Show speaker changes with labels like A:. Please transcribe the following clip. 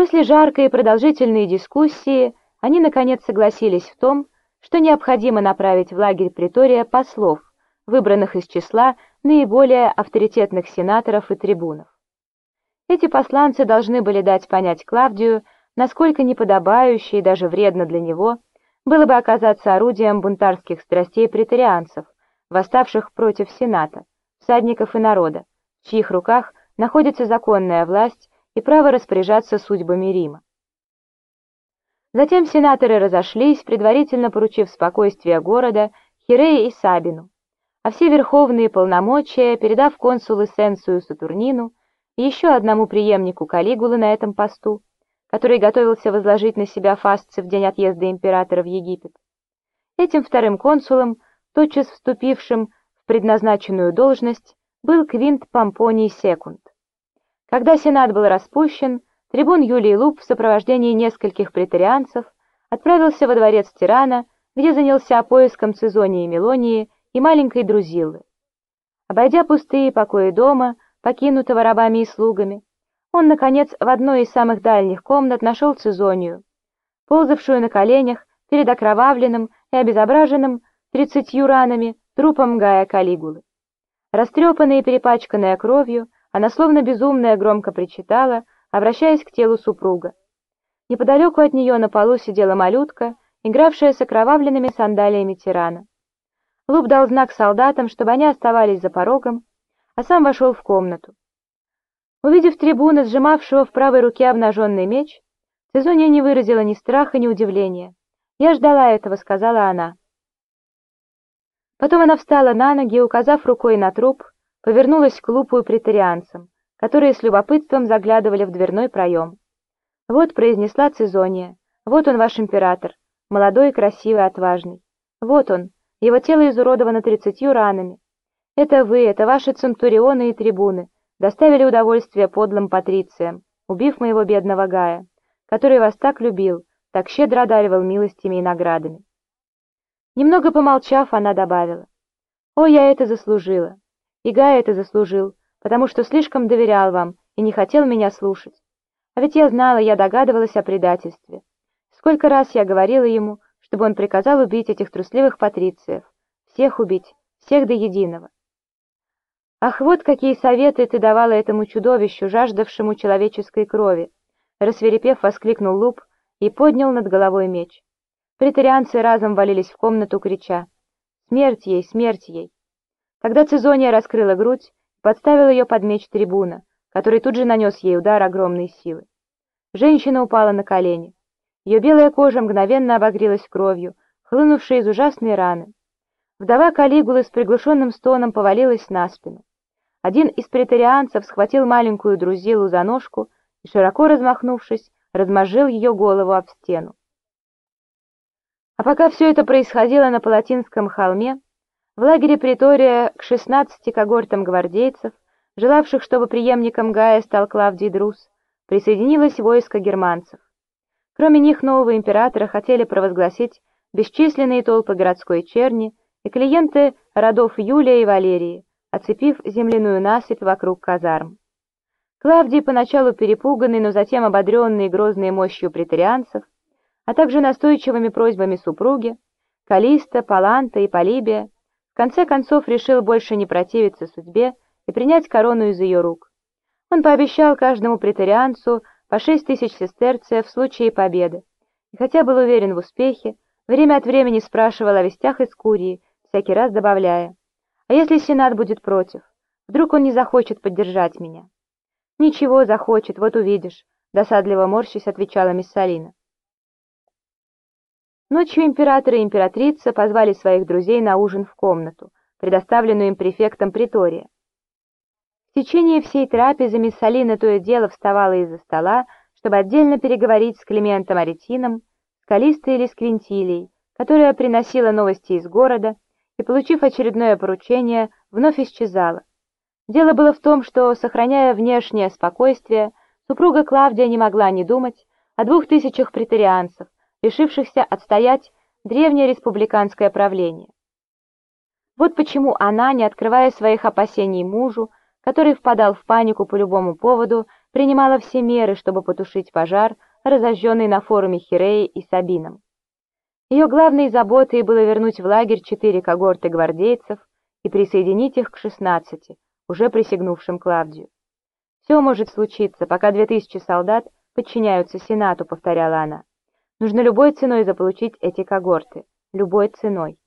A: После жаркой и продолжительной дискуссии они наконец согласились в том, что необходимо направить в лагерь притория послов, выбранных из числа наиболее авторитетных сенаторов и трибунов. Эти посланцы должны были дать понять Клавдию, насколько неподобающе и даже вредно для него было бы оказаться орудием бунтарских страстей претарианцев, восставших против Сената, всадников и народа, в чьих руках находится законная власть и право распоряжаться судьбами Рима. Затем сенаторы разошлись, предварительно поручив спокойствие города Хирея и Сабину, а все верховные полномочия передав консулы Сенсую Сатурнину и еще одному преемнику Калигулы на этом посту, который готовился возложить на себя фасцы в день отъезда императора в Египет. Этим вторым консулом, тотчас вступившим в предназначенную должность, был Квинт Помпоний Секунд. Когда Сенат был распущен, трибун Юлий Луп в сопровождении нескольких претарианцев отправился во дворец тирана, где занялся поиском Цезонии Мелонии и маленькой Друзиллы. Обойдя пустые покои дома, покинутого рабами и слугами, он, наконец, в одной из самых дальних комнат нашел Цезонию, ползавшую на коленях перед окровавленным и обезображенным тридцатью ранами трупом Гая Калигулы. Растрепанная и перепачканная кровью, она словно безумная громко причитала, обращаясь к телу супруга. Неподалеку от нее на полу сидела малютка, игравшая с окровавленными сандалиями тирана. Луп дал знак солдатам, чтобы они оставались за порогом, а сам вошел в комнату. Увидев трибуна, сжимавшего в правой руке обнаженный меч, Цезония не выразила ни страха, ни удивления. «Я ждала этого», — сказала она. Потом она встала на ноги указав рукой на труп, повернулась к лупу и претарианцам, которые с любопытством заглядывали в дверной проем. «Вот», — произнесла Цезония, — «вот он, ваш император, молодой, красивый, отважный. Вот он, его тело изуродовано тридцатью ранами. Это вы, это ваши центурионы и трибуны, доставили удовольствие подлым патрициям, убив моего бедного Гая, который вас так любил, так щедро одаривал милостями и наградами». Немного помолчав, она добавила, «О, я это заслужила. И Гай это заслужил, потому что слишком доверял вам и не хотел меня слушать. А ведь я знала, я догадывалась о предательстве. Сколько раз я говорила ему, чтобы он приказал убить этих трусливых патрициев, всех убить, всех до единого. Ах, вот какие советы ты давала этому чудовищу, жаждавшему человеческой крови! Рассверепев, воскликнул Луп и поднял над головой меч. Претарианцы разом валились в комнату, крича «Смерть ей, смерть ей!» Тогда Цезония раскрыла грудь и подставила ее под меч трибуна, который тут же нанес ей удар огромной силы. Женщина упала на колени. Ее белая кожа мгновенно обогрелась кровью, хлынувшей из ужасной раны. Вдова Калигулы с приглушенным стоном повалилась на спину. Один из претарианцев схватил маленькую друзилу за ножку и, широко размахнувшись, размозжил ее голову об стену. А пока все это происходило на Палатинском холме, в лагере Притория к 16 когортам гвардейцев, желавших, чтобы преемником Гая стал Клавдий Друз, присоединилось войско германцев. Кроме них нового императора хотели провозгласить бесчисленные толпы городской черни и клиенты родов Юлия и Валерии, оцепив земляную насыпь вокруг казарм. Клавдий, поначалу перепуганный, но затем ободренный грозной мощью претарианцев, а также настойчивыми просьбами супруги, Калиста, Паланта и Полибия, конце концов решил больше не противиться судьбе и принять корону из ее рук. Он пообещал каждому претарианцу по шесть тысяч сестерцев в случае победы, и хотя был уверен в успехе, время от времени спрашивал о вестях из Курии, всякий раз добавляя, «А если Сенат будет против? Вдруг он не захочет поддержать меня?» «Ничего, захочет, вот увидишь», — досадливо морщись отвечала Миссалина. Ночью император и императрица позвали своих друзей на ужин в комнату, предоставленную им префектом притория. В течение всей трапезы Миссалина то и дело вставала из-за стола, чтобы отдельно переговорить с Климентом Аретином, с Калистой или с Квинтилией, которая приносила новости из города и, получив очередное поручение, вновь исчезала. Дело было в том, что, сохраняя внешнее спокойствие, супруга Клавдия не могла не думать о двух тысячах претарианцев, решившихся отстоять древнее республиканское правление. Вот почему она, не открывая своих опасений мужу, который впадал в панику по любому поводу, принимала все меры, чтобы потушить пожар, разожженный на форуме Хиреи и Сабином. Ее главной заботой было вернуть в лагерь четыре когорты гвардейцев и присоединить их к шестнадцати, уже присягнувшим Клавдию. «Все может случиться, пока две тысячи солдат подчиняются Сенату», — повторяла она. «Нужно любой ценой заполучить эти когорты, любой ценой».